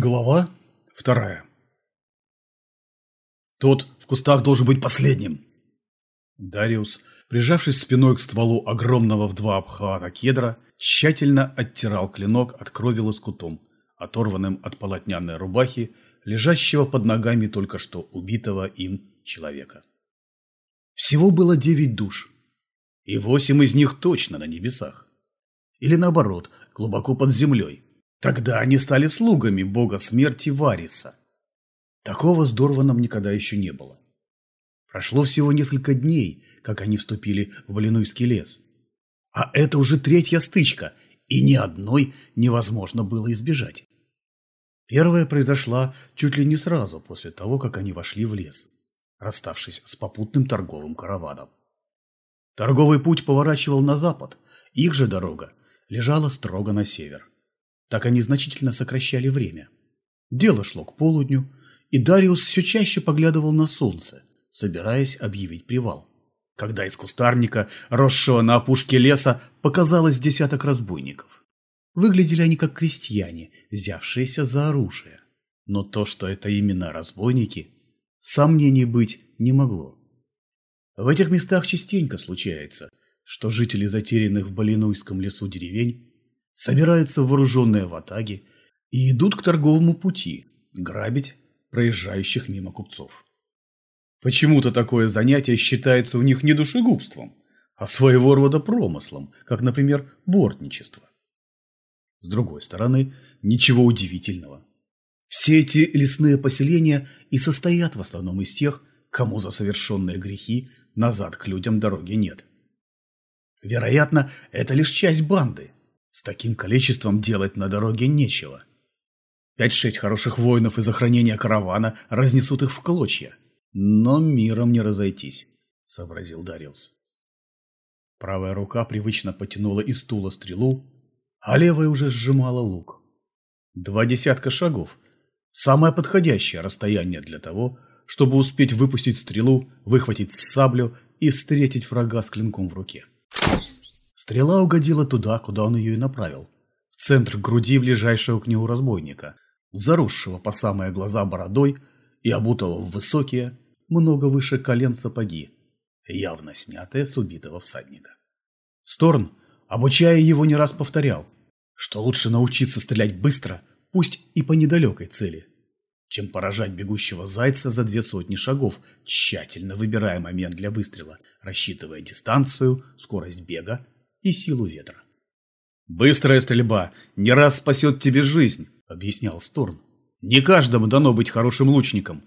Глава вторая Тот в кустах должен быть последним. Дариус, прижавшись спиной к стволу огромного в два обхвата кедра, тщательно оттирал клинок от крови лоскутом, оторванным от полотняной рубахи, лежащего под ногами только что убитого им человека. Всего было девять душ, и восемь из них точно на небесах. Или наоборот, глубоко под землей. Тогда они стали слугами бога смерти Вариса. Такого здорово нам никогда еще не было. Прошло всего несколько дней, как они вступили в Блинуйский лес. А это уже третья стычка, и ни одной невозможно было избежать. Первая произошла чуть ли не сразу после того, как они вошли в лес, расставшись с попутным торговым караваном. Торговый путь поворачивал на запад, их же дорога лежала строго на север. Так они значительно сокращали время. Дело шло к полудню, и Дариус все чаще поглядывал на солнце, собираясь объявить привал. Когда из кустарника, росшего на опушке леса, показалось десяток разбойников. Выглядели они как крестьяне, взявшиеся за оружие. Но то, что это именно разбойники, сомнений быть не могло. В этих местах частенько случается, что жители затерянных в Балинуйском лесу деревень собираются вооруженные в атаге и идут к торговому пути грабить проезжающих мимо купцов. Почему-то такое занятие считается у них не душегубством, а своего рода промыслом, как, например, бортничество. С другой стороны, ничего удивительного. Все эти лесные поселения и состоят в основном из тех, кому за совершенные грехи назад к людям дороги нет. Вероятно, это лишь часть банды, с таким количеством делать на дороге нечего. Пять-шесть хороших воинов из охранения каравана разнесут их в клочья. Но миром не разойтись, сообразил Дариус. Правая рука привычно потянула из стула стрелу, а левая уже сжимала лук. Два десятка шагов – самое подходящее расстояние для того, чтобы успеть выпустить стрелу, выхватить саблю и встретить врага с клинком в руке. Стрела угодила туда, куда он ее и направил. В центр груди ближайшего к нему разбойника, заросшего по самые глаза бородой и обутого в высокие, много выше колен сапоги, явно снятые с убитого всадника. Сторн, обучая его, не раз повторял, что лучше научиться стрелять быстро, пусть и по недалекой цели, чем поражать бегущего зайца за две сотни шагов, тщательно выбирая момент для выстрела, рассчитывая дистанцию, скорость бега и силу ветра. «Быстрая стрельба не раз спасет тебе жизнь», — объяснял Сторн. «Не каждому дано быть хорошим лучником.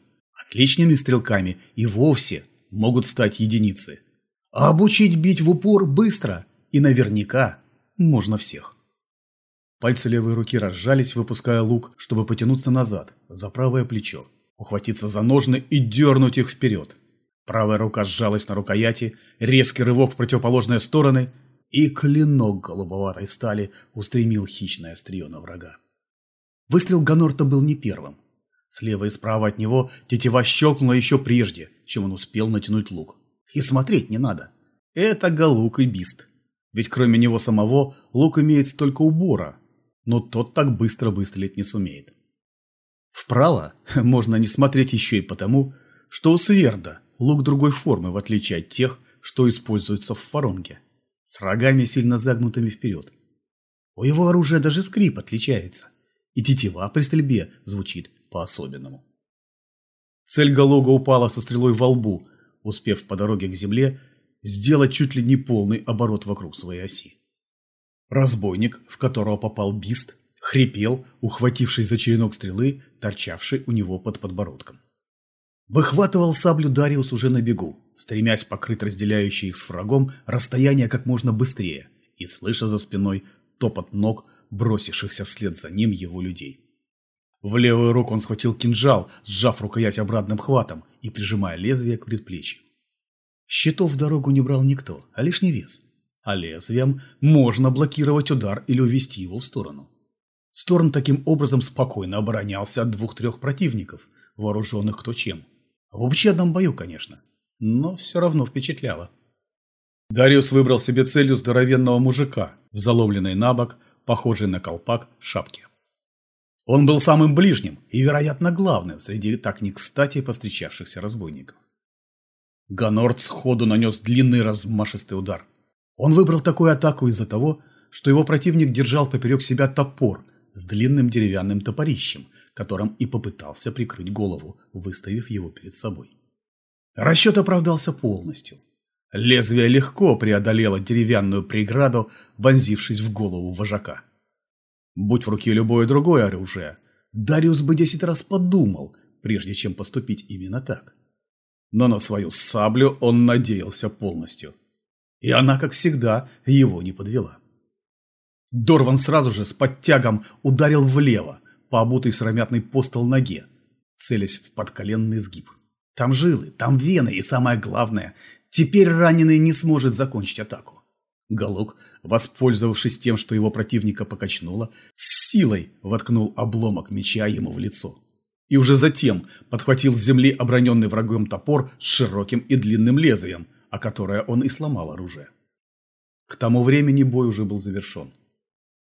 Отличными стрелками и вовсе могут стать единицы. А обучить бить в упор быстро и наверняка можно всех». Пальцы левой руки разжались, выпуская лук, чтобы потянуться назад, за правое плечо, ухватиться за ножны и дернуть их вперед. Правая рука сжалась на рукояти, резкий рывок в противоположные стороны, и клинок голубоватой стали устремил хищное острие на врага. Выстрел Ганорта был не первым. Слева и справа от него тетива щелкнула еще прежде, чем он успел натянуть лук. И смотреть не надо. Это Галук и Бист. Ведь кроме него самого лук имеет только убора, но тот так быстро выстрелить не сумеет. Вправо можно не смотреть еще и потому, что у Сверда лук другой формы, в отличие от тех, что используются в фаронге с рогами сильно загнутыми вперед. У его оружия даже скрип отличается, и тетива при стрельбе звучит по-особенному. Цель Галога упала со стрелой во лбу, успев по дороге к земле сделать чуть ли не полный оборот вокруг своей оси. Разбойник, в которого попал бист, хрипел, ухватившись за черенок стрелы, торчавший у него под подбородком. Выхватывал саблю Дариус уже на бегу, стремясь покрыть разделяющее их с врагом расстояние как можно быстрее и слыша за спиной топот ног, бросившихся вслед за ним его людей. В левую руку он схватил кинжал, сжав рукоять обратным хватом и прижимая лезвие к предплечью. Щитов в дорогу не брал никто, а лишний вес. А лезвием можно блокировать удар или увести его в сторону. Сторн таким образом спокойно оборонялся от двух-трех противников, вооруженных кто чем. В общем бою, конечно но все равно впечатляло. Дариус выбрал себе целью здоровенного мужика в заломленной на бок, похожей на колпак, шапке. Он был самым ближним и, вероятно, главным среди так не кстати повстречавшихся разбойников. Ганорд сходу нанес длинный размашистый удар. Он выбрал такую атаку из-за того, что его противник держал поперек себя топор с длинным деревянным топорищем, которым и попытался прикрыть голову, выставив его перед собой. Расчет оправдался полностью. Лезвие легко преодолело деревянную преграду, вонзившись в голову вожака. Будь в руке любое другое оружие, Дариус бы десять раз подумал, прежде чем поступить именно так. Но на свою саблю он надеялся полностью. И она, как всегда, его не подвела. Дорван сразу же с подтягом ударил влево, по обутой сыромятной постол ноге, целясь в подколенный сгиб. Там жилы, там вены, и самое главное, теперь раненый не сможет закончить атаку. Галук, воспользовавшись тем, что его противника покачнуло, с силой воткнул обломок меча ему в лицо. И уже затем подхватил с земли оброненный врагом топор с широким и длинным лезвием, о которое он и сломал оружие. К тому времени бой уже был завершен.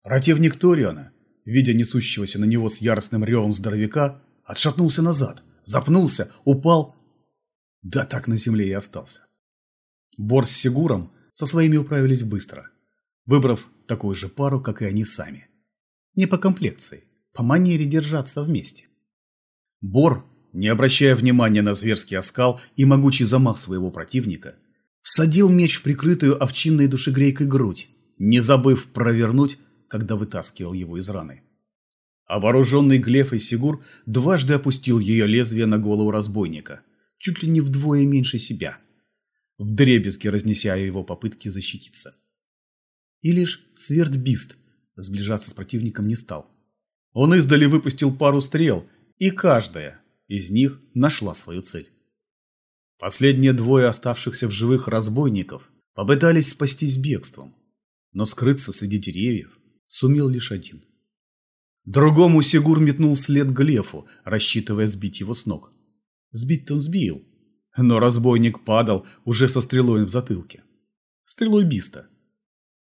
Противник Ториона, видя несущегося на него с яростным ревом здоровяка, отшатнулся назад, запнулся, упал, да так на земле и остался. Бор с Сигуром со своими управились быстро, выбрав такую же пару, как и они сами. Не по комплекции, по манере держаться вместе. Бор, не обращая внимания на зверский оскал и могучий замах своего противника, всадил меч в прикрытую овчинной душегрейкой грудь, не забыв провернуть когда вытаскивал его из раны. А вооруженный Глефой Сигур дважды опустил ее лезвие на голову разбойника, чуть ли не вдвое меньше себя, вдребезги разнеся его попытки защититься. И лишь Свердбист сближаться с противником не стал. Он издали выпустил пару стрел, и каждая из них нашла свою цель. Последние двое оставшихся в живых разбойников попытались спастись бегством, но скрыться среди деревьев сумел лишь один. Другому Сигур метнул след Глефу, рассчитывая сбить его с ног. Сбить-то он сбил, но разбойник падал уже со стрелой в затылке. Стрелой Биста.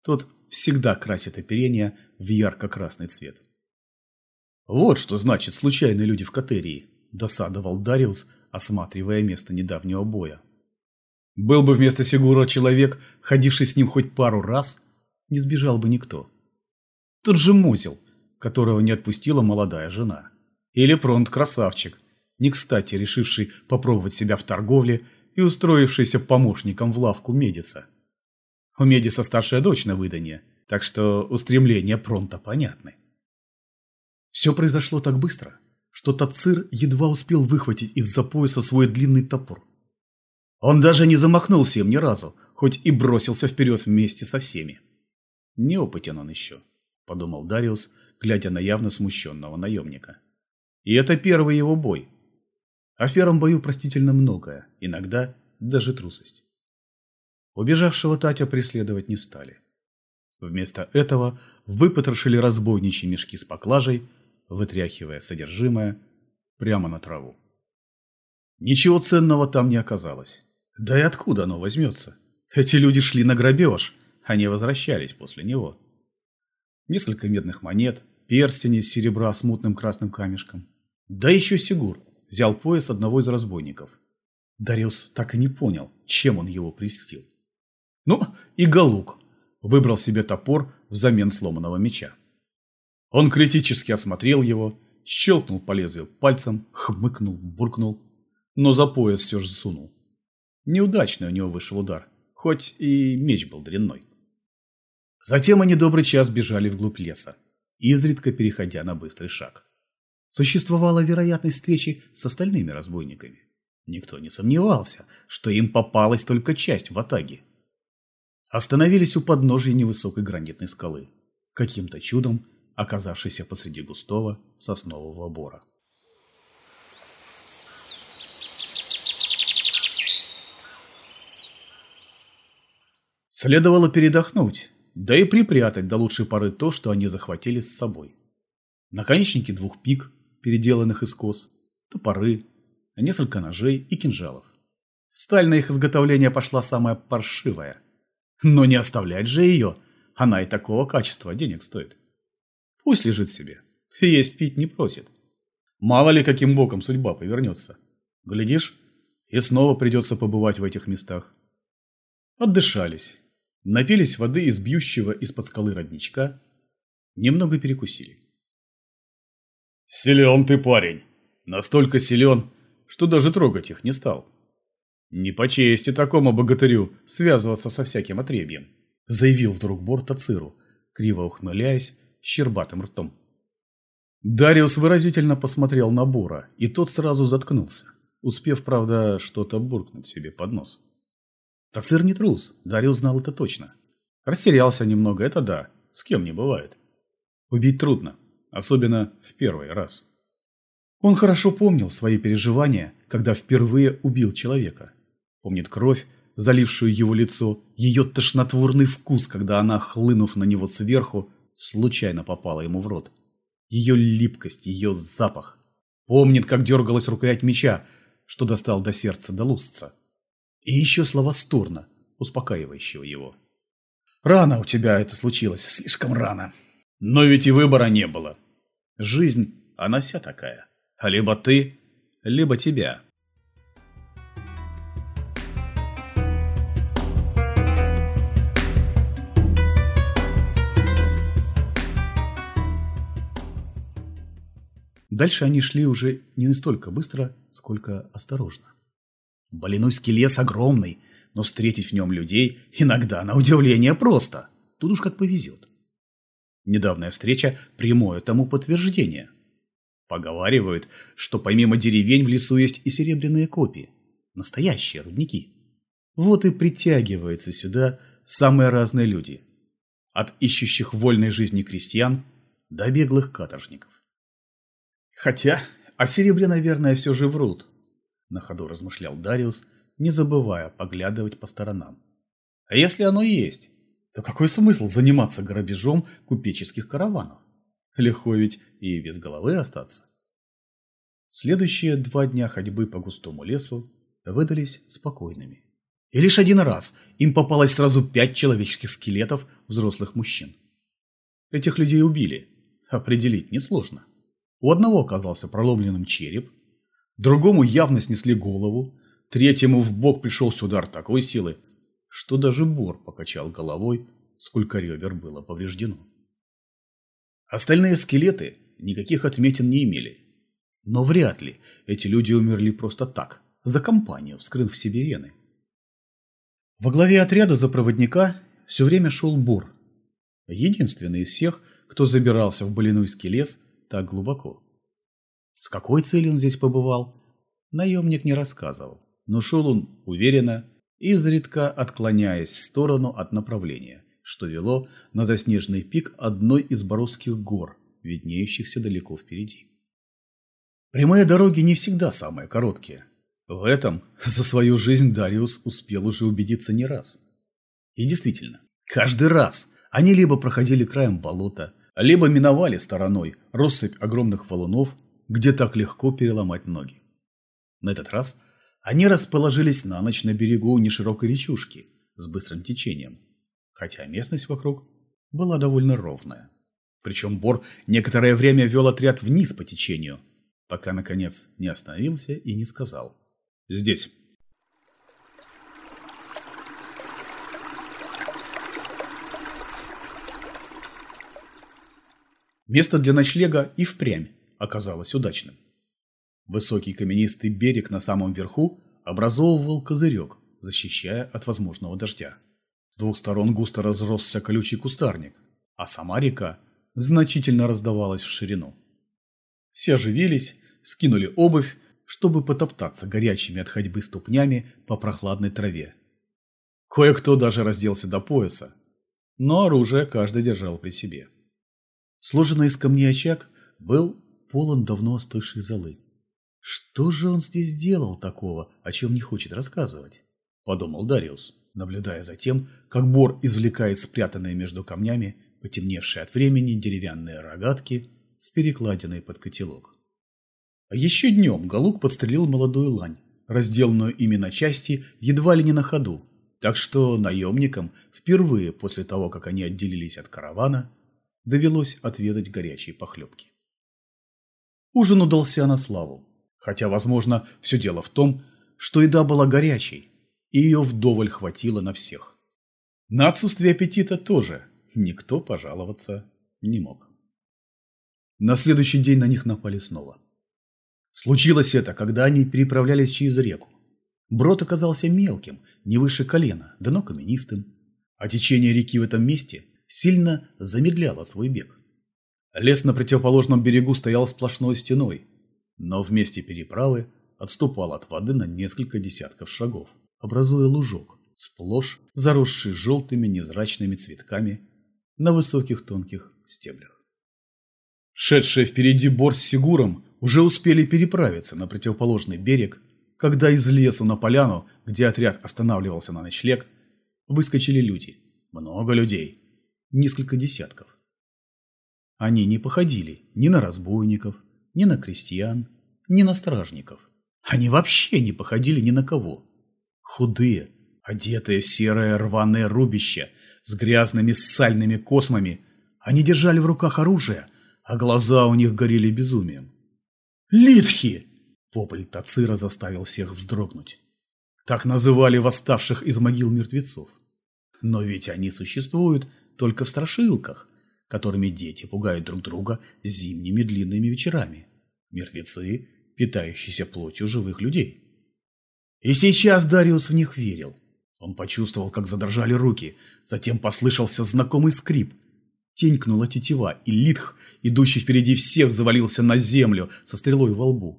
Тот всегда красит оперение в ярко-красный цвет. Вот что значит случайные люди в Катерии, досадовал Дариус, осматривая место недавнего боя. Был бы вместо Сигура человек, ходивший с ним хоть пару раз, не сбежал бы никто. Тот же Музел, которого не отпустила молодая жена. Или Пронт-красавчик, не кстати решивший попробовать себя в торговле и устроившийся помощником в лавку Медиса. У Медиса старшая дочь на выданье, так что устремления Пронта понятны. Все произошло так быстро, что Тацир едва успел выхватить из-за пояса свой длинный топор. Он даже не замахнулся им ни разу, хоть и бросился вперед вместе со всеми. Неопытен он еще. – подумал Дариус, глядя на явно смущенного наемника. И это первый его бой. А в первом бою простительно многое, иногда даже трусость. Убежавшего Татя преследовать не стали. Вместо этого выпотрошили разбойничьи мешки с поклажей, вытряхивая содержимое прямо на траву. Ничего ценного там не оказалось. Да и откуда оно возьмется? Эти люди шли на грабеж, а не возвращались после него несколько медных монет, перстень из серебра с мутным красным камешком. Да еще Сигур взял пояс одного из разбойников. Дариус так и не понял, чем он его прельстил. Ну, и Галук выбрал себе топор взамен сломанного меча. Он критически осмотрел его, щелкнул по лезвию пальцем, хмыкнул, буркнул, но за пояс все же засунул. Неудачный у него вышел удар, хоть и меч был дрянной. Затем они добрый час бежали вглубь леса, изредка переходя на быстрый шаг. Существовала вероятность встречи с остальными разбойниками. Никто не сомневался, что им попалась только часть в атаге. Остановились у подножия невысокой гранитной скалы, каким-то чудом оказавшейся посреди густого соснового бора. Следовало передохнуть, да и припрятать до лучшей поры то, что они захватили с собой. Наконечники двух пик, переделанных из кос, топоры, несколько ножей и кинжалов. Сталь на их изготовление пошла самая паршивая. Но не оставлять же ее, она и такого качества денег стоит. Пусть лежит себе, есть пить не просит. Мало ли каким боком судьба повернется. Глядишь, и снова придется побывать в этих местах. Отдышались, напились воды из бьющего из-под скалы родничка, немного перекусили. «Силен ты, парень! Настолько силен, что даже трогать их не стал. Не по чести такому богатырю связываться со всяким отребьем», заявил вдруг Бор Тациру, криво ухмыляясь щербатым ртом. Дариус выразительно посмотрел на Бора, и тот сразу заткнулся, успев, правда, что-то буркнуть себе под нос. Тацир не трус, Дариус знал это точно. Растерялся немного, это да, с кем не бывает. Убить трудно, особенно в первый раз. Он хорошо помнил свои переживания, когда впервые убил человека. Помнит кровь, залившую его лицо, ее тошнотворный вкус, когда она, хлынув на него сверху, случайно попала ему в рот. Ее липкость, ее запах. Помнит, как дергалась рукоять меча, что достал до сердца до лустца. И еще слова Стурна, успокаивающего его. «Рано у тебя это случилось, слишком рано. Но ведь и выбора не было. Жизнь, она вся такая. Либо ты, либо тебя. Дальше они шли уже не настолько быстро, сколько осторожно. Балинуйский лес огромный, но встретить в нем людей иногда, на удивление, просто. Тут уж как повезет. Недавняя встреча – прямое тому подтверждение. Поговаривают, что помимо деревень в лесу есть и серебряные копии. Настоящие рудники. Вот и притягиваются сюда самые разные люди. От ищущих вольной жизни крестьян до беглых каторжников. Хотя о серебре, наверное, все же врут, на ходу размышлял Дариус, не забывая поглядывать по сторонам. А если оно есть, то какой смысл заниматься грабежом купеческих караванов? Легко ведь и без головы остаться. Следующие два дня ходьбы по густому лесу выдались спокойными. И лишь один раз им попалось сразу пять человеческих скелетов взрослых мужчин. Этих людей убили. Определить несложно. У одного оказался проломленным череп, другому явно снесли голову, третьему в бок пришелся удар такой силы, что даже Бор покачал головой, сколько ребер было повреждено. Остальные скелеты никаких отметин не имели. Но вряд ли эти люди умерли просто так, за компанию, вскрыв в себе вены. Во главе отряда за проводника все время шел Бор, единственный из всех, кто забирался в Балинуйский лес так глубоко. С какой целью он здесь побывал, наемник не рассказывал, но шел он уверенно, изредка отклоняясь в сторону от направления, что вело на заснеженный пик одной из Боровских гор, виднеющихся далеко впереди. Прямые дороги не всегда самые короткие. В этом за свою жизнь Дариус успел уже убедиться не раз. И действительно, каждый раз они либо проходили краем болота, либо миновали стороной россыпь огромных валунов, где так легко переломать ноги. На этот раз – они расположились на ночь на берегу неширокой речушки с быстрым течением, хотя местность вокруг была довольно ровная. Причем Бор некоторое время вел отряд вниз по течению, пока, наконец, не остановился и не сказал «Здесь». Место для ночлега и впрямь оказалось удачным. Высокий каменистый берег на самом верху образовывал козырек, защищая от возможного дождя. С двух сторон густо разросся колючий кустарник, а сама река значительно раздавалась в ширину. Все оживились, скинули обувь, чтобы потоптаться горячими от ходьбы ступнями по прохладной траве. Кое-кто даже разделся до пояса, но оружие каждый держал при себе. Сложенный из камней очаг был полон давно остывшей золы. Что же он здесь делал такого, о чем не хочет рассказывать? Подумал Дариус, наблюдая за тем, как Бор извлекает спрятанные между камнями, потемневшие от времени деревянные рогатки с перекладиной под котелок. А еще днем Галук подстрелил молодую лань, разделанную ими на части едва ли не на ходу, так что наемникам впервые после того, как они отделились от каравана, довелось отведать горячей похлебки. Ужин удался на славу, хотя, возможно, все дело в том, что еда была горячей, и ее вдоволь хватило на всех. На отсутствие аппетита тоже никто пожаловаться не мог. На следующий день на них напали снова. Случилось это, когда они переправлялись через реку. Брод оказался мелким, не выше колена, дно каменистым, а течение реки в этом месте сильно замедляло свой бег. Лес на противоположном берегу стоял сплошной стеной, но в месте переправы отступал от воды на несколько десятков шагов, образуя лужок, сплошь заросший желтыми невзрачными цветками на высоких тонких стеблях. Шедшие впереди Бор с Сигуром уже успели переправиться на противоположный берег когда из лесу на поляну, где отряд останавливался на ночлег, выскочили люди. Много людей. Несколько десятков. Они не походили ни на разбойников, ни на крестьян, ни на стражников. Они вообще не походили ни на кого. Худые, одетые в серое рваное рубище с грязными сальными космами, они держали в руках оружие, а глаза у них горели безумием. «Литхи!» Вопль Тацира заставил всех вздрогнуть. Так называли восставших из могил мертвецов. Но ведь они существуют только в страшилках, которыми дети пугают друг друга зимними длинными вечерами. Мертвецы, питающиеся плотью живых людей. И сейчас Дариус в них верил. Он почувствовал, как задрожали руки, затем послышался знакомый скрип. Тенькнула тетива, и Литх, идущий впереди всех, завалился на землю со стрелой во лбу.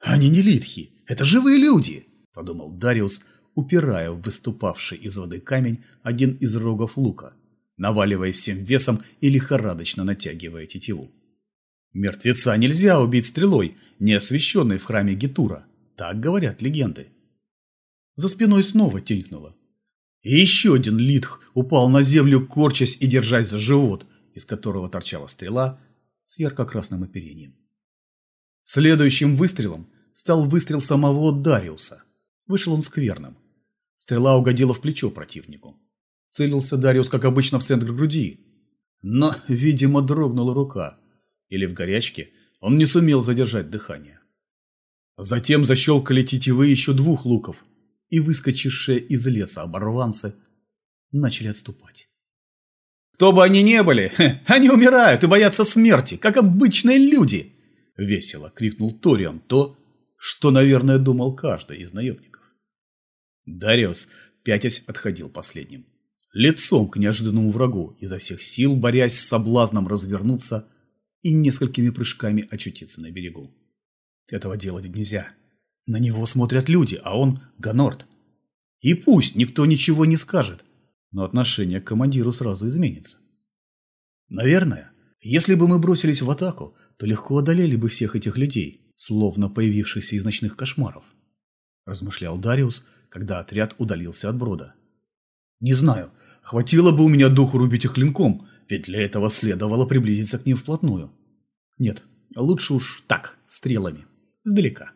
«Они не литхи, это живые люди!» – подумал Дариус, упирая в выступавший из воды камень один из рогов лука, наваливаясь всем весом и лихорадочно натягивая тетиву. Мертвеца нельзя убить стрелой, не освященной в храме Гетура. Так говорят легенды. За спиной снова тенькнуло. И еще один литх упал на землю, корчась и держась за живот, из которого торчала стрела с ярко-красным оперением. Следующим выстрелом стал выстрел самого Дариуса. Вышел он скверным. Стрела угодила в плечо противнику. Целился Дариус, как обычно, в центр груди. Но, видимо, дрогнула рука. Или в горячке он не сумел задержать дыхание. Затем защелкали тетивы еще двух луков, и выскочившие из леса оборванцы начали отступать. Кто бы они ни были, они умирают и боятся смерти, как обычные люди. – весело крикнул Торион то, что, наверное, думал каждый из наемников. Дариус, пятясь, отходил последним. Лицом к неожиданному врагу, изо всех сил борясь с соблазном развернуться и несколькими прыжками очутиться на берегу. Этого делать нельзя. На него смотрят люди, а он – Ганорд. И пусть никто ничего не скажет, но отношение к командиру сразу изменится. Наверное, если бы мы бросились в атаку, то легко одолели бы всех этих людей, словно появившихся из ночных кошмаров. Размышлял Дариус, когда отряд удалился от брода. Не знаю, хватило бы у меня духу рубить их клинком, ведь для этого следовало приблизиться к ним вплотную. Нет, лучше уж так, стрелами, сдалека.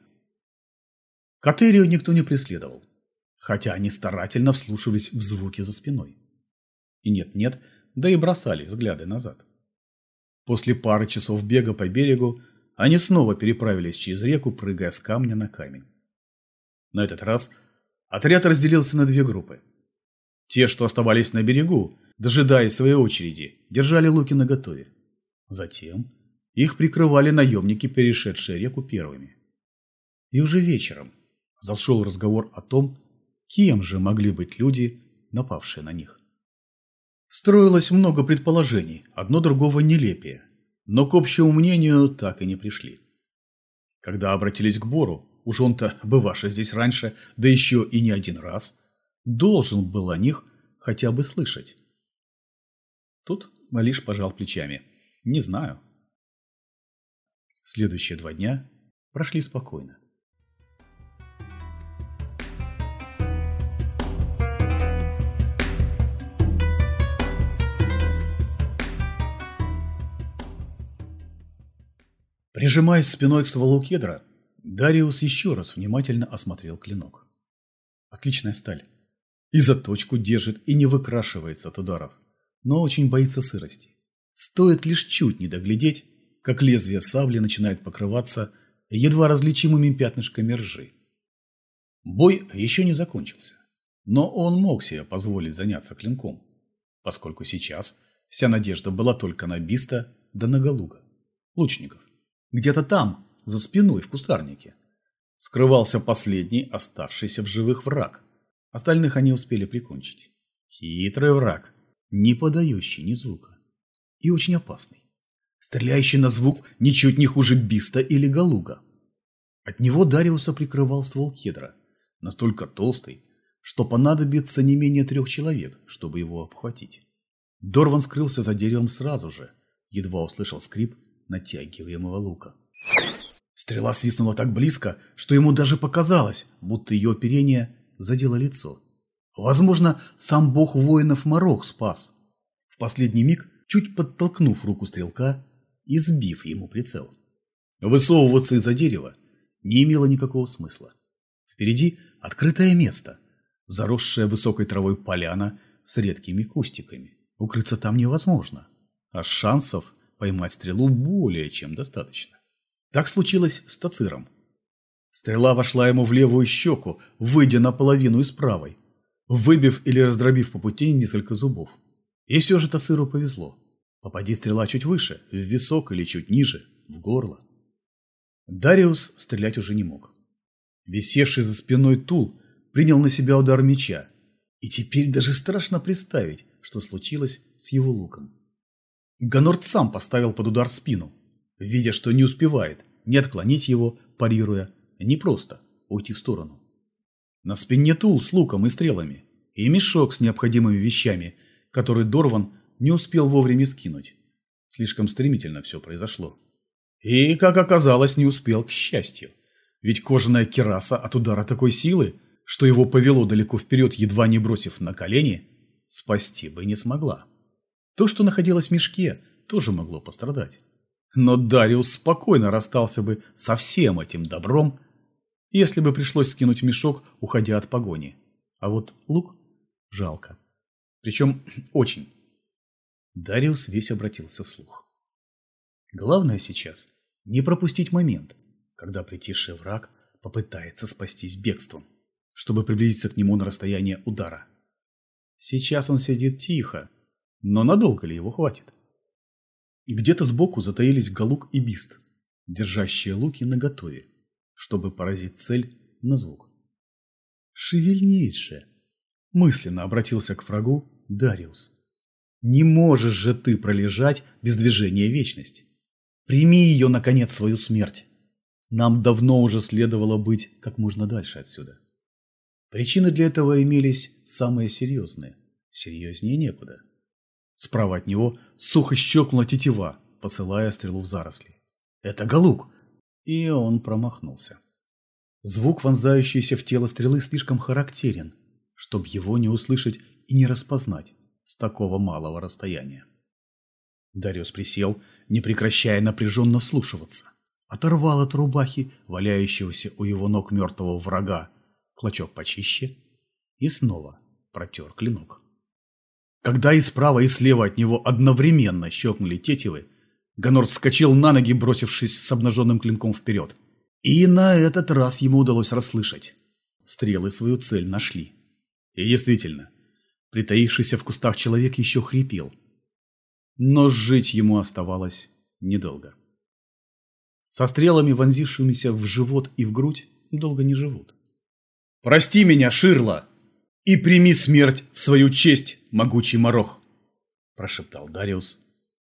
Катерию никто не преследовал, хотя они старательно вслушивались в звуки за спиной. И нет-нет, да и бросали взгляды назад. После пары часов бега по берегу они снова переправились через реку, прыгая с камня на камень. На этот раз отряд разделился на две группы. Те, что оставались на берегу, дожидаясь своей очереди, держали луки наготове. Затем их прикрывали наемники, перешедшие реку первыми. И уже вечером зашел разговор о том, кем же могли быть люди, напавшие на них. Строилось много предположений, одно другого нелепее, но к общему мнению так и не пришли. Когда обратились к Бору, уж он-то, бывавший здесь раньше, да еще и не один раз, должен был о них хотя бы слышать. Тут Малиш пожал плечами. Не знаю. Следующие два дня прошли спокойно. Прижимаясь спиной к стволу кедра, Дариус еще раз внимательно осмотрел клинок. Отличная сталь. И заточку держит, и не выкрашивается от ударов, но очень боится сырости. Стоит лишь чуть не доглядеть, как лезвие сабли начинает покрываться едва различимыми пятнышками ржи. Бой еще не закончился, но он мог себе позволить заняться клинком, поскольку сейчас вся надежда была только на Биста да на Галуга, лучников. Где-то там, за спиной в кустарнике, скрывался последний оставшийся в живых враг. Остальных они успели прикончить. Хитрый враг, не подающий ни звука. И очень опасный. Стреляющий на звук ничуть не хуже Биста или Галуга. От него Дариуса прикрывал ствол кедра, настолько толстый, что понадобится не менее трех человек, чтобы его обхватить. Дорван скрылся за деревом сразу же, едва услышал скрип натягиваемого лука. Стрела свистнула так близко, что ему даже показалось, будто ее оперение задело лицо. Возможно, сам бог воинов Морох спас. В последний миг, чуть подтолкнув руку стрелка и сбив ему прицел. Высовываться из-за дерева не имело никакого смысла. Впереди открытое место, заросшая высокой травой поляна с редкими кустиками. Укрыться там невозможно, а шансов поймать стрелу более чем достаточно. Так случилось с Тациром. Стрела вошла ему в левую щеку, выйдя наполовину из правой, выбив или раздробив по пути несколько зубов. И все же Тациру повезло. Попади стрела чуть выше, в висок или чуть ниже, в горло. Дариус стрелять уже не мог. Висевший за спиной Тул принял на себя удар меча, и теперь даже страшно представить, что случилось с его луком. Ганорт сам поставил под удар спину, видя, что не успевает ни отклонить его, парируя, ни просто уйти в сторону. На спине Тул с луком и стрелами, и мешок с необходимыми вещами, который Дорван не успел вовремя скинуть. Слишком стремительно все произошло. И, как оказалось, не успел к счастью. Ведь кожаная кераса от удара такой силы, что его повело далеко вперед, едва не бросив на колени, спасти бы не смогла. То, что находилось в мешке, тоже могло пострадать. Но Дариус спокойно расстался бы со всем этим добром, если бы пришлось скинуть мешок, уходя от погони. А вот лук жалко. Причем очень. Дариус весь обратился вслух. Главное сейчас не пропустить момент, когда притихший враг попытается спастись бегством, чтобы приблизиться к нему на расстояние удара. Сейчас он сидит тихо, но надолго ли его хватит? Где-то сбоку затаились Галук и Бист, держащие луки наготове чтобы поразить цель на звук. «Шевельнись же!» – мысленно обратился к врагу Дариус. «Не можешь же ты пролежать без движения вечность. Прими ее, наконец, свою смерть. Нам давно уже следовало быть как можно дальше отсюда». Причины для этого имелись самые серьезные. Серьезнее некуда. Справа от него сухо щелкнула тетива, посылая стрелу в заросли. «Это Галук!» И он промахнулся. Звук, вонзающийся в тело стрелы, слишком характерен, чтобы его не услышать и не распознать с такого малого расстояния. Дариус присел, не прекращая напряженно вслушиваться. Оторвал от рубахи, валяющегося у его ног мертвого врага, клочок почище и снова протер клинок. Когда и справа, и слева от него одновременно щелкнули тетивы, Гонор вскочил на ноги, бросившись с обнаженным клинком вперед. И на этот раз ему удалось расслышать. Стрелы свою цель нашли. И действительно, притаившийся в кустах человек еще хрипел. Но жить ему оставалось недолго. Со стрелами, вонзившимися в живот и в грудь, долго не живут. «Прости меня, Ширла, и прими смерть в свою честь, могучий морох!» прошептал Дариус,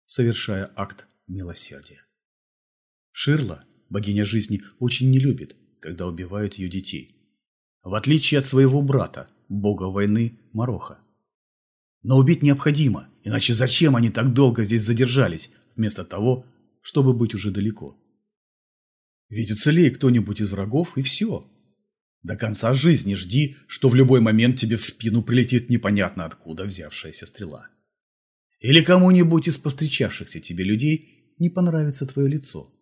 совершая акт милосердия. Ширла, богиня жизни, очень не любит, когда убивают ее детей. В отличие от своего брата, бога войны Мороха. Но убить необходимо, иначе зачем они так долго здесь задержались, вместо того, чтобы быть уже далеко? Ведь уцелеет кто-нибудь из врагов, и все. До конца жизни жди, что в любой момент тебе в спину прилетит непонятно откуда взявшаяся стрела. Или кому-нибудь из постречавшихся тебе людей не понравится твое лицо,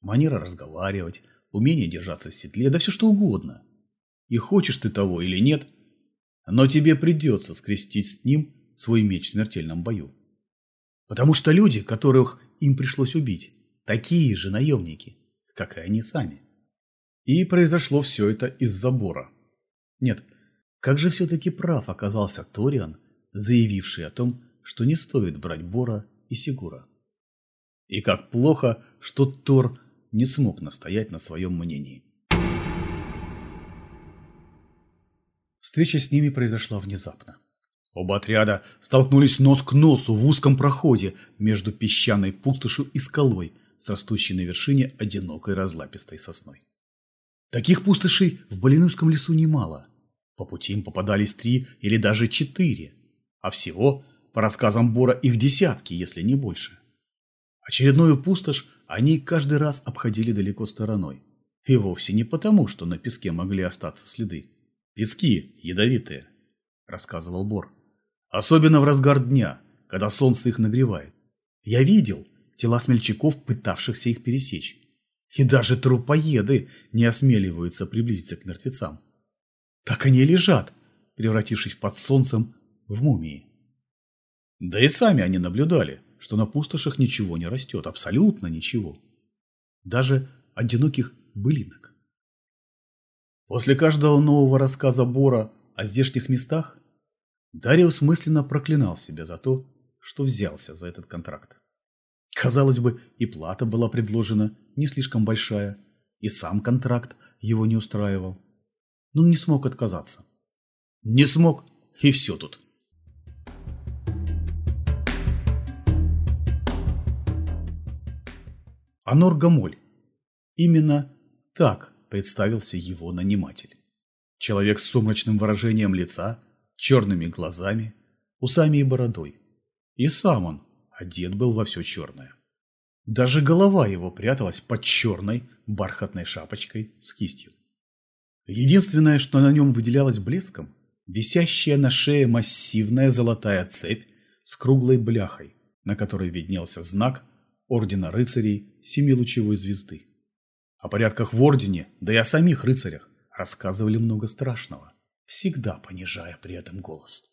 манера разговаривать, умение держаться в седле, да все что угодно. И хочешь ты того или нет, но тебе придется скрестить с ним свой меч в смертельном бою. Потому что люди, которых им пришлось убить, Такие же наемники, как и они сами. И произошло все это из-за Бора. Нет, как же все-таки прав оказался Ториан, заявивший о том, что не стоит брать Бора и Сигура. И как плохо, что Тор не смог настоять на своем мнении. Встреча с ними произошла внезапно. Оба отряда столкнулись нос к носу в узком проходе между песчаной пустошью и скалой с растущей на вершине одинокой разлапистой сосной. Таких пустошей в Балинуйском лесу немало. По пути им попадались три или даже четыре, а всего, по рассказам Бора, их десятки, если не больше. Очередную пустошь они каждый раз обходили далеко стороной. И вовсе не потому, что на песке могли остаться следы. Пески ядовитые, рассказывал Бор. Особенно в разгар дня, когда солнце их нагревает. Я видел тела смельчаков, пытавшихся их пересечь. И даже трупоеды не осмеливаются приблизиться к мертвецам. Так они и лежат, превратившись под солнцем в мумии. Да и сами они наблюдали, что на пустошах ничего не растет, абсолютно ничего. Даже одиноких былинок. После каждого нового рассказа Бора о здешних местах Дариус мысленно проклинал себя за то, что взялся за этот контракт. Казалось бы, и плата была предложена не слишком большая, и сам контракт его не устраивал. Но не смог отказаться. Не смог, и все тут. Анор Гамоль. Именно так представился его наниматель. Человек с сумрачным выражением лица, черными глазами, усами и бородой. И сам он одет был во все черное. Даже голова его пряталась под черной бархатной шапочкой с кистью. Единственное, что на нем выделялось блеском, висящая на шее массивная золотая цепь с круглой бляхой, на которой виднелся знак Ордена рыцарей Семилучевой звезды. О порядках в Ордене, да и о самих рыцарях рассказывали много страшного, всегда понижая при этом голос.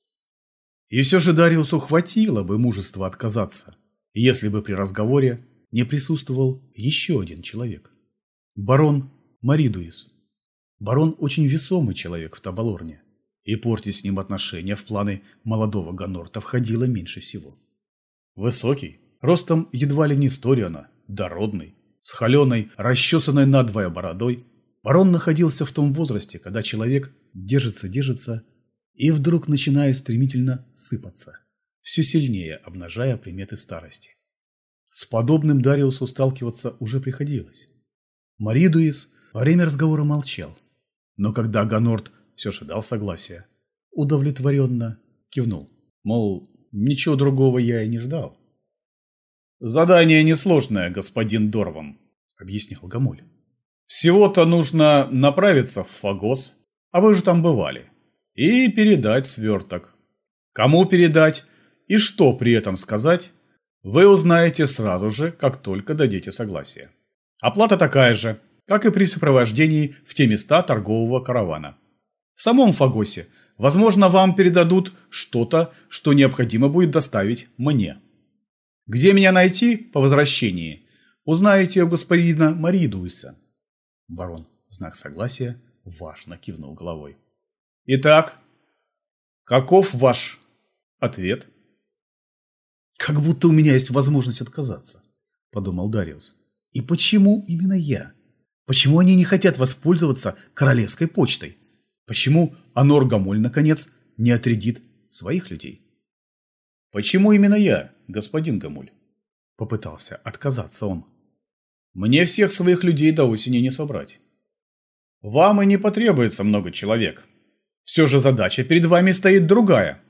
И все же Дариусу хватило бы мужества отказаться, если бы при разговоре не присутствовал еще один человек. Барон Маридуис. Барон очень весомый человек в Табалорне, и портить с ним отношения в планы молодого Ганорта входило меньше всего. Высокий, ростом едва ли не Сториана, дородный, с холеной, расчесанной надвое бородой, барон находился в том возрасте, когда человек держится-держится и вдруг начинает стремительно сыпаться, все сильнее обнажая приметы старости. С подобным Дариусу сталкиваться уже приходилось. Маридуис во время разговора молчал, но когда Ганорт все же дал согласие, удовлетворенно кивнул, мол, ничего другого я и не ждал. «Задание несложное, господин Дорван», — объяснял Гамуль. «Всего-то нужно направиться в Фагос, а вы же там бывали, и передать сверток. Кому передать и что при этом сказать, вы узнаете сразу же, как только дадите согласие. Оплата такая же, как и при сопровождении в те места торгового каравана. В самом Фагосе, возможно, вам передадут что-то, что необходимо будет доставить мне. Где меня найти по возвращении, узнаете у господина Маридуиса. Барон, знак согласия, важно кивнул головой. Итак, каков ваш ответ? Как будто у меня есть возможность отказаться, подумал Дариус. И почему именно я? Почему они не хотят воспользоваться королевской почтой? Почему Анор Гамоль, наконец, не отрядит своих людей? Почему именно я, господин Гамуль? Попытался отказаться он. Мне всех своих людей до осени не собрать. Вам и не потребуется много человек. Все же задача перед вами стоит другая.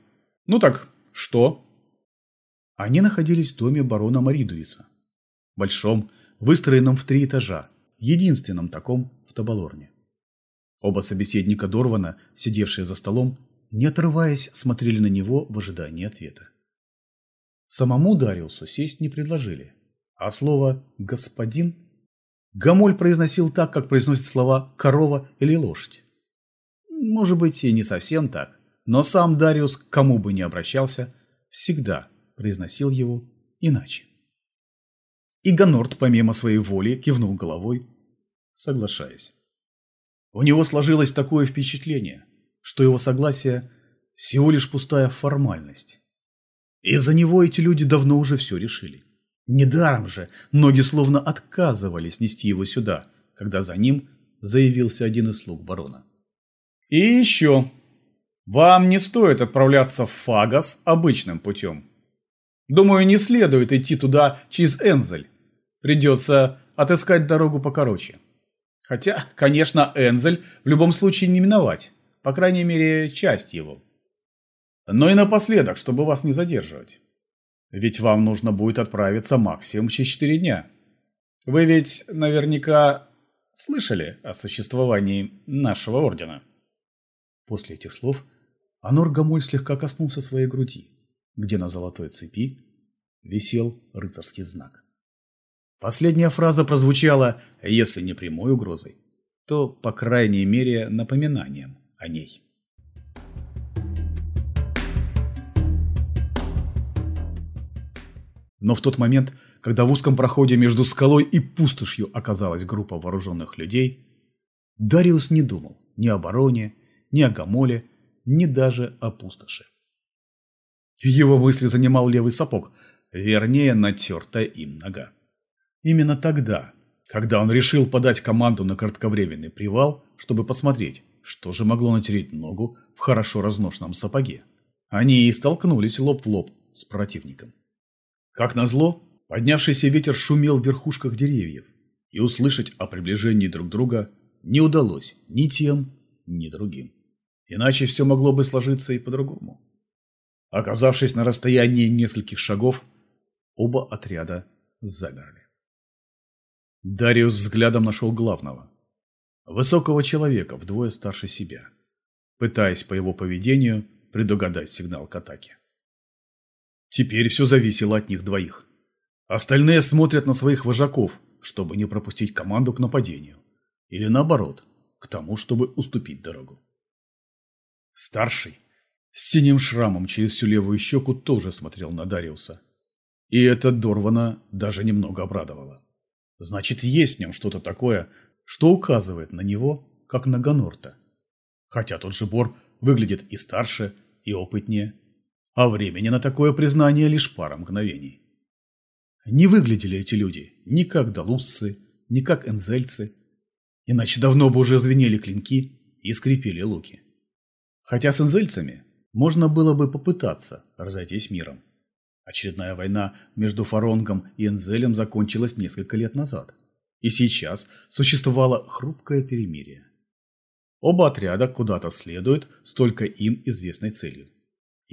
Ну так, что? Они находились в доме барона Маридуиса. Большом, выстроенном в три этажа, единственном таком в Табалорне. Оба собеседника Дорвана, сидевшие за столом, не отрываясь, смотрели на него в ожидании ответа. Самому Дариусу сесть не предложили, а слово «господин» Гамоль произносил так, как произносят слова «корова» или «лошадь». Может быть, и не совсем так, но сам Дариус, к кому бы ни обращался, всегда произносил его иначе. И Ганорт, помимо своей воли, кивнул головой, соглашаясь. У него сложилось такое впечатление, что его согласие – всего лишь пустая формальность. Из-за него эти люди давно уже все решили. Недаром же ноги словно отказывались нести его сюда, когда за ним заявился один из слуг барона. «И еще, вам не стоит отправляться в Фагас обычным путем. Думаю, не следует идти туда через Энзель. Придется отыскать дорогу покороче. Хотя, конечно, Энзель в любом случае не миновать, по крайней мере, часть его. Но и напоследок, чтобы вас не задерживать. Ведь вам нужно будет отправиться максимум через четыре дня. Вы ведь наверняка слышали о существовании нашего ордена. После этих слов Анор Гамоль слегка коснулся своей груди, где на золотой цепи висел рыцарский знак. Последняя фраза прозвучала, если не прямой угрозой, то, по крайней мере, напоминанием о ней. Но в тот момент, когда в узком проходе между скалой и пустошью оказалась группа вооруженных людей, Дариус не думал ни о бароне, ни о Гамоле, ни даже о пустоши. Его мысли занимал левый сапог, вернее, натертая им нога. Именно тогда, когда он решил подать команду на кратковременный привал, чтобы посмотреть, что же могло натереть ногу в хорошо разношенном сапоге, они и столкнулись лоб в лоб с противником. Как назло, поднявшийся ветер шумел в верхушках деревьев, и услышать о приближении друг друга не удалось ни тем, ни другим. Иначе все могло бы сложиться и по-другому. Оказавшись на расстоянии нескольких шагов, оба отряда замерли. Дариус взглядом нашел главного. Высокого человека, вдвое старше себя, пытаясь по его поведению предугадать сигнал к атаке. Теперь все зависело от них двоих. Остальные смотрят на своих вожаков, чтобы не пропустить команду к нападению. Или наоборот, к тому, чтобы уступить дорогу. Старший, с синим шрамом через всю левую щеку, тоже смотрел на Дариуса. И это Дорвана даже немного обрадовало. Значит, есть в нем что-то такое, что указывает на него, как на Ганорта. Хотя тот же Бор выглядит и старше, и опытнее, а времени на такое признание лишь пара мгновений. Не выглядели эти люди ни как долусцы, ни как энзельцы, иначе давно бы уже звенели клинки и скрипели луки. Хотя с энзельцами можно было бы попытаться разойтись миром. Очередная война между Фаронгом и Энзелем закончилась несколько лет назад, и сейчас существовало хрупкое перемирие. Оба отряда куда-то следуют с только им известной целью.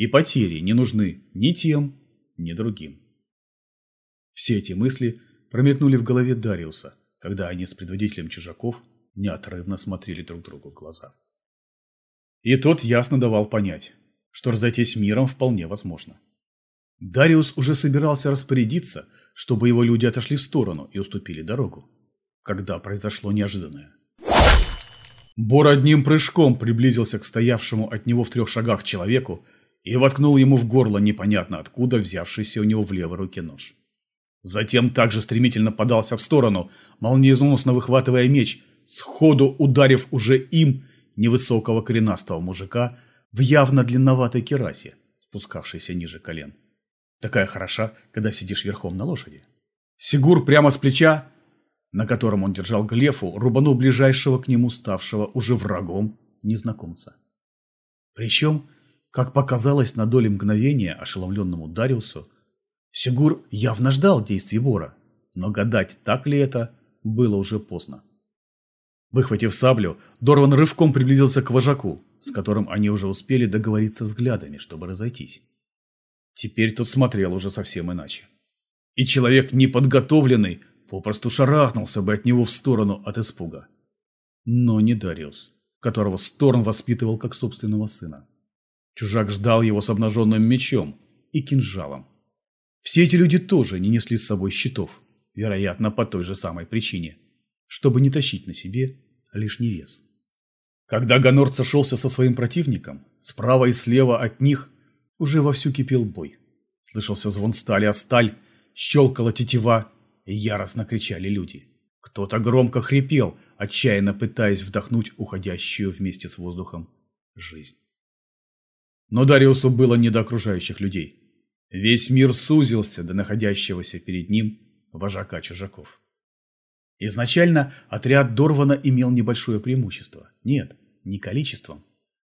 И потери не нужны ни тем, ни другим. Все эти мысли промелькнули в голове Дариуса, когда они с предводителем чужаков неотрывно смотрели друг другу в глаза. И тот ясно давал понять, что разойтись миром вполне возможно. Дариус уже собирался распорядиться, чтобы его люди отошли в сторону и уступили дорогу, когда произошло неожиданное. Бор одним прыжком приблизился к стоявшему от него в трех шагах человеку и воткнул ему в горло непонятно откуда взявшийся у него в левой руке нож. Затем также стремительно подался в сторону, молниеносно выхватывая меч, сходу ударив уже им невысокого коренастого мужика в явно длинноватой керасе, спускавшейся ниже колен. Такая хороша, когда сидишь верхом на лошади. Сигур прямо с плеча, на котором он держал глефу, рубанул ближайшего к нему ставшего уже врагом незнакомца. Причем как показалось на доле мгновения ошеломленному Дариусу, Сигур явно ждал действий вора, но гадать, так ли это, было уже поздно. Выхватив саблю, Дорван рывком приблизился к вожаку, с которым они уже успели договориться взглядами, чтобы разойтись. Теперь тот смотрел уже совсем иначе. И человек неподготовленный попросту шарахнулся бы от него в сторону от испуга. Но не Дариус, которого Сторн воспитывал как собственного сына. Чужак ждал его с обнаженным мечом и кинжалом. Все эти люди тоже не несли с собой щитов, вероятно, по той же самой причине, чтобы не тащить на себе лишний вес. Когда Ганорд сошелся со своим противником, справа и слева от них уже вовсю кипел бой. Слышался звон стали о сталь, щелкала тетива, яростно кричали люди. Кто-то громко хрипел, отчаянно пытаясь вдохнуть уходящую вместе с воздухом жизнь. Но Дариусу было не до окружающих людей. Весь мир сузился до находящегося перед ним вожака чужаков. Изначально отряд Дорвана имел небольшое преимущество. Нет, не количеством.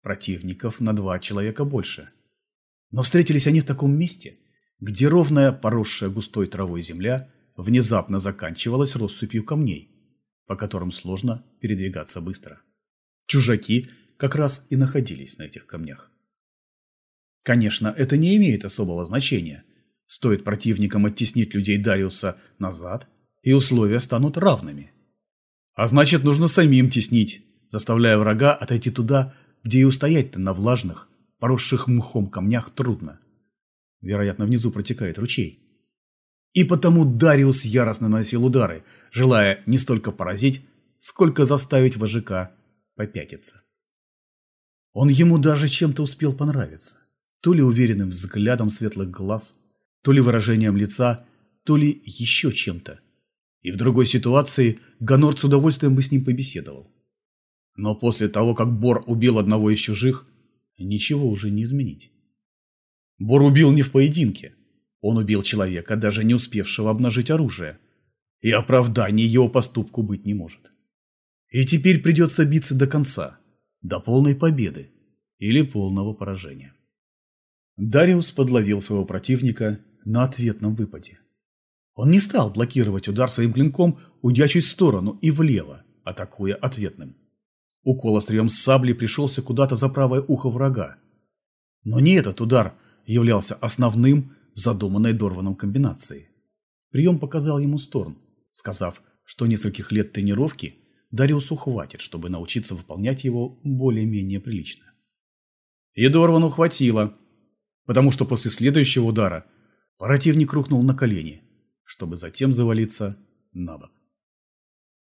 Противников на два человека больше. Но встретились они в таком месте, где ровная, поросшая густой травой земля внезапно заканчивалась россыпью камней, по которым сложно передвигаться быстро. Чужаки как раз и находились на этих камнях. Конечно, это не имеет особого значения. Стоит противникам оттеснить людей Дариуса назад, и условия станут равными. А значит, нужно самим теснить, заставляя врага отойти туда, где и устоять-то на влажных, поросших мхом камнях трудно. Вероятно, внизу протекает ручей. И потому Дариус яростно наносил удары, желая не столько поразить, сколько заставить вожака попятиться. Он ему даже чем-то успел понравиться. То ли уверенным взглядом светлых глаз, то ли выражением лица, то ли еще чем-то. И в другой ситуации Гонорд с удовольствием бы с ним побеседовал. Но после того, как Бор убил одного из чужих, ничего уже не изменить. Бор убил не в поединке. Он убил человека, даже не успевшего обнажить оружие. И оправдания его поступку быть не может. И теперь придется биться до конца, до полной победы или полного поражения. Дариус подловил своего противника на ответном выпаде. Он не стал блокировать удар своим клинком, уйдя чуть в сторону и влево, атакуя ответным. Укол острием сабли пришелся куда-то за правое ухо врага. Но не этот удар являлся основным в задуманной Дорваном комбинации. Прием показал ему Сторн, сказав, что нескольких лет тренировки Дариусу хватит, чтобы научиться выполнять его более-менее прилично. И Дорвану хватило – потому что после следующего удара противник рухнул на колени, чтобы затем завалиться на бок.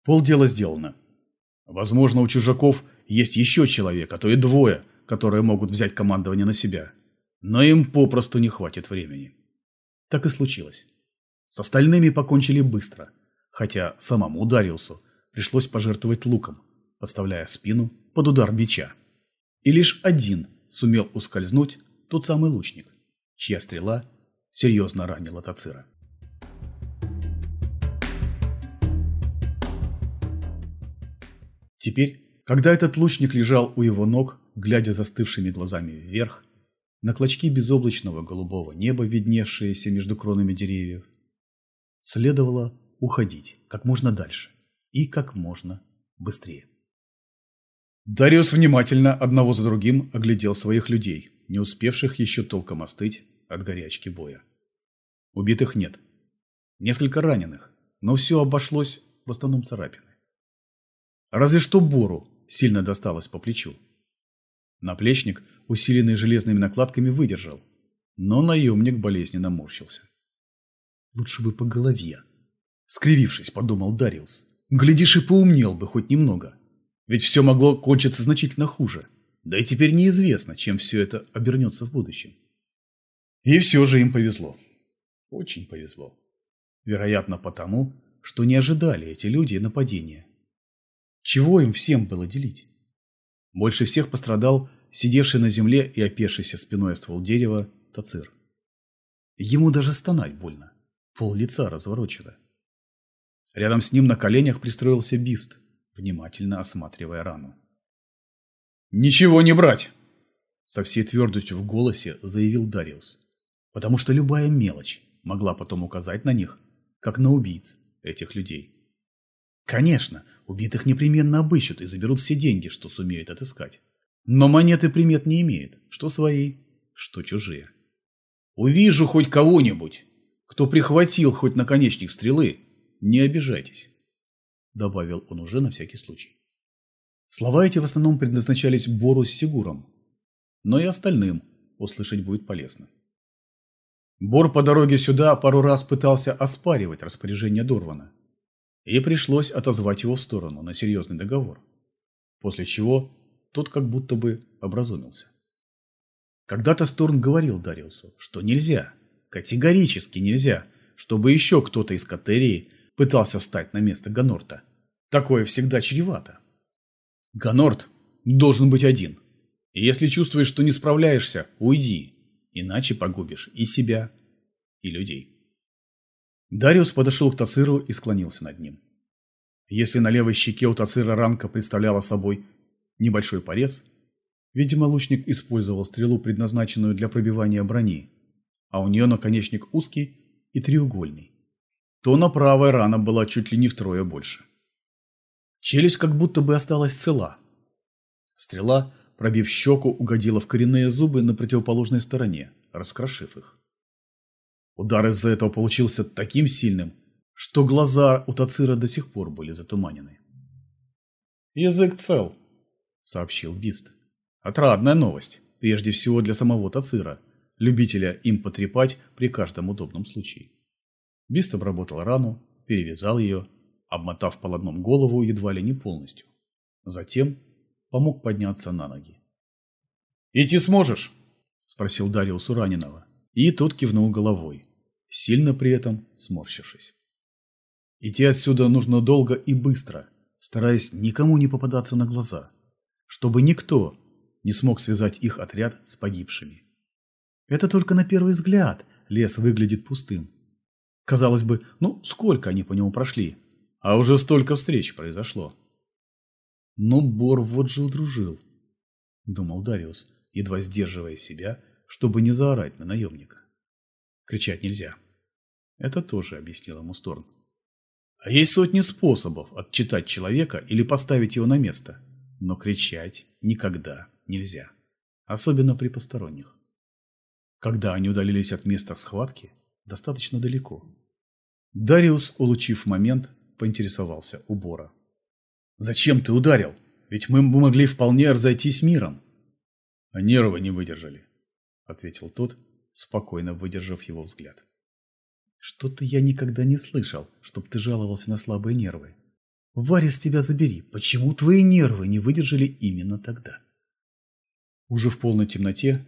Полдела сделано. Возможно, у чужаков есть еще человек, а то и двое, которые могут взять командование на себя. Но им попросту не хватит времени. Так и случилось. С остальными покончили быстро, хотя самому Дариусу пришлось пожертвовать луком, подставляя спину под удар меча. И лишь один сумел ускользнуть тот самый лучник, чья стрела серьезно ранила Тацира. Теперь, когда этот лучник лежал у его ног, глядя застывшими глазами вверх, на клочки безоблачного голубого неба, видневшиеся между кронами деревьев, следовало уходить как можно дальше и как можно быстрее. Дариус внимательно одного за другим оглядел своих людей, не успевших еще толком остыть от горячки боя. Убитых нет. Несколько раненых, но все обошлось в основном царапины. Разве что Бору сильно досталось по плечу. Наплечник, усиленный железными накладками, выдержал, но наемник болезненно морщился. «Лучше бы по голове», — скривившись, подумал Дариус. «Глядишь, и поумнел бы хоть немного». Ведь все могло кончиться значительно хуже. Да и теперь неизвестно, чем все это обернется в будущем. И все же им повезло. Очень повезло. Вероятно, потому, что не ожидали эти люди нападения. Чего им всем было делить? Больше всех пострадал сидевший на земле и опешийся спиной ствол дерева Тацир. Ему даже стонать больно. Пол лица разворочено. Рядом с ним на коленях пристроился Бист – внимательно осматривая рану. «Ничего не брать!» Со всей твердостью в голосе заявил Дариус. Потому что любая мелочь могла потом указать на них, как на убийц этих людей. Конечно, убитых непременно обыщут и заберут все деньги, что сумеют отыскать. Но монеты примет не имеют, что свои, что чужие. Увижу хоть кого-нибудь, кто прихватил хоть наконечник стрелы, не обижайтесь добавил он уже на всякий случай. Слова эти в основном предназначались Бору с Сигуром, но и остальным услышать будет полезно. Бор по дороге сюда пару раз пытался оспаривать распоряжение Дорвана, и пришлось отозвать его в сторону на серьезный договор, после чего тот как будто бы образумился. Когда-то Сторн говорил Дариусу, что нельзя, категорически нельзя, чтобы еще кто-то из Катерии пытался стать на место Ганорта. Такое всегда чревато. Ганорт должен быть один. И если чувствуешь, что не справляешься, уйди, иначе погубишь и себя, и людей. Дариус подошел к Тациру и склонился над ним. Если на левой щеке у Тацира ранка представляла собой небольшой порез, видимо, лучник использовал стрелу, предназначенную для пробивания брони, а у нее наконечник узкий и треугольный, то на правой рана была чуть ли не втрое больше. Челюсть как будто бы осталась цела. Стрела, пробив щеку, угодила в коренные зубы на противоположной стороне, раскрошив их. Удар из-за этого получился таким сильным, что глаза у Тацира до сих пор были затуманены. «Язык цел», — сообщил Бист. «Отрадная новость, прежде всего для самого Тацира, любителя им потрепать при каждом удобном случае». Бист обработал рану, перевязал ее, обмотав полотном голову едва ли не полностью. Затем помог подняться на ноги. «Идти сможешь?» – спросил Дариус у раненого, и тот кивнул головой сильно при этом сморщившись. Идти отсюда нужно долго и быстро, стараясь никому не попадаться на глаза, чтобы никто не смог связать их отряд с погибшими. Это только на первый взгляд лес выглядит пустым. Казалось бы, ну сколько они по нему прошли, а уже столько встреч произошло. Но Бор вот же удружил, думал Дариус, едва сдерживая себя, чтобы не заорать на наемника. Кричать нельзя. Это тоже объяснил ему Сторн. А есть сотни способов отчитать человека или поставить его на место. Но кричать никогда нельзя. Особенно при посторонних. Когда они удалились от места схватки, достаточно далеко. Дариус, улучив момент, поинтересовался у Бора. «Зачем ты ударил? Ведь мы могли вполне разойтись миром». «А нервы не выдержали», — ответил тот, спокойно выдержав его взгляд. «Что-то я никогда не слышал, чтоб ты жаловался на слабые нервы. Варис, тебя забери, почему твои нервы не выдержали именно тогда?» Уже в полной темноте,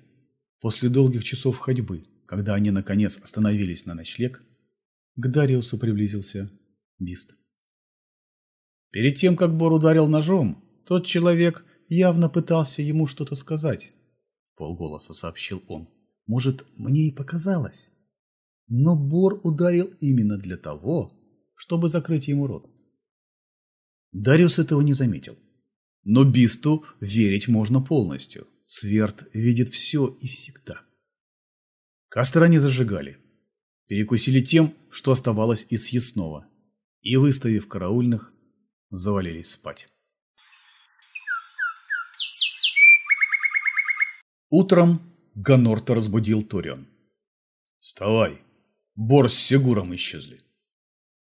после долгих часов ходьбы, когда они наконец остановились на ночлег, к Дариусу приблизился Бист. Перед тем, как Бор ударил ножом, тот человек явно пытался ему что-то сказать, полголоса сообщил он. Может, мне и показалось. Но Бор ударил именно для того, чтобы закрыть ему рот. Дариус этого не заметил. Но Бисту верить можно полностью. Сверд видит все и всегда. Костра не зажигали. Перекусили тем, что оставалось из съестного. И, выставив караульных, завалились спать. Утром Ганорта разбудил Торион. «Вставай! Бор с Сегуром исчезли!»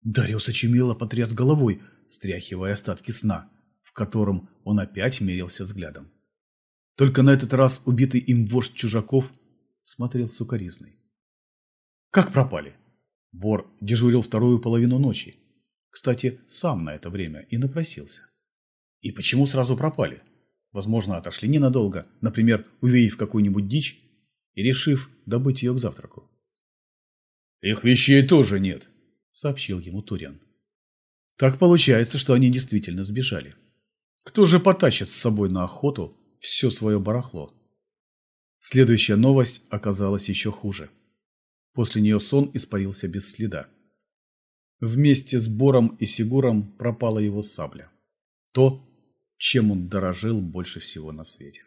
Дариус очумело потряс головой, стряхивая остатки сна, в котором он опять мерился взглядом. Только на этот раз убитый им вождь чужаков смотрел сукоризной. «Как пропали?» Бор дежурил вторую половину ночи. Кстати, сам на это время и напросился. «И почему сразу пропали?» Возможно, отошли ненадолго, например, увидев какую-нибудь дичь и решив добыть ее к завтраку. «Их вещей тоже нет», — сообщил ему Турян. Так получается, что они действительно сбежали. Кто же потащит с собой на охоту все свое барахло? Следующая новость оказалась еще хуже. После нее сон испарился без следа. Вместе с Бором и Сигуром пропала его сабля. То, чем он дорожил больше всего на свете.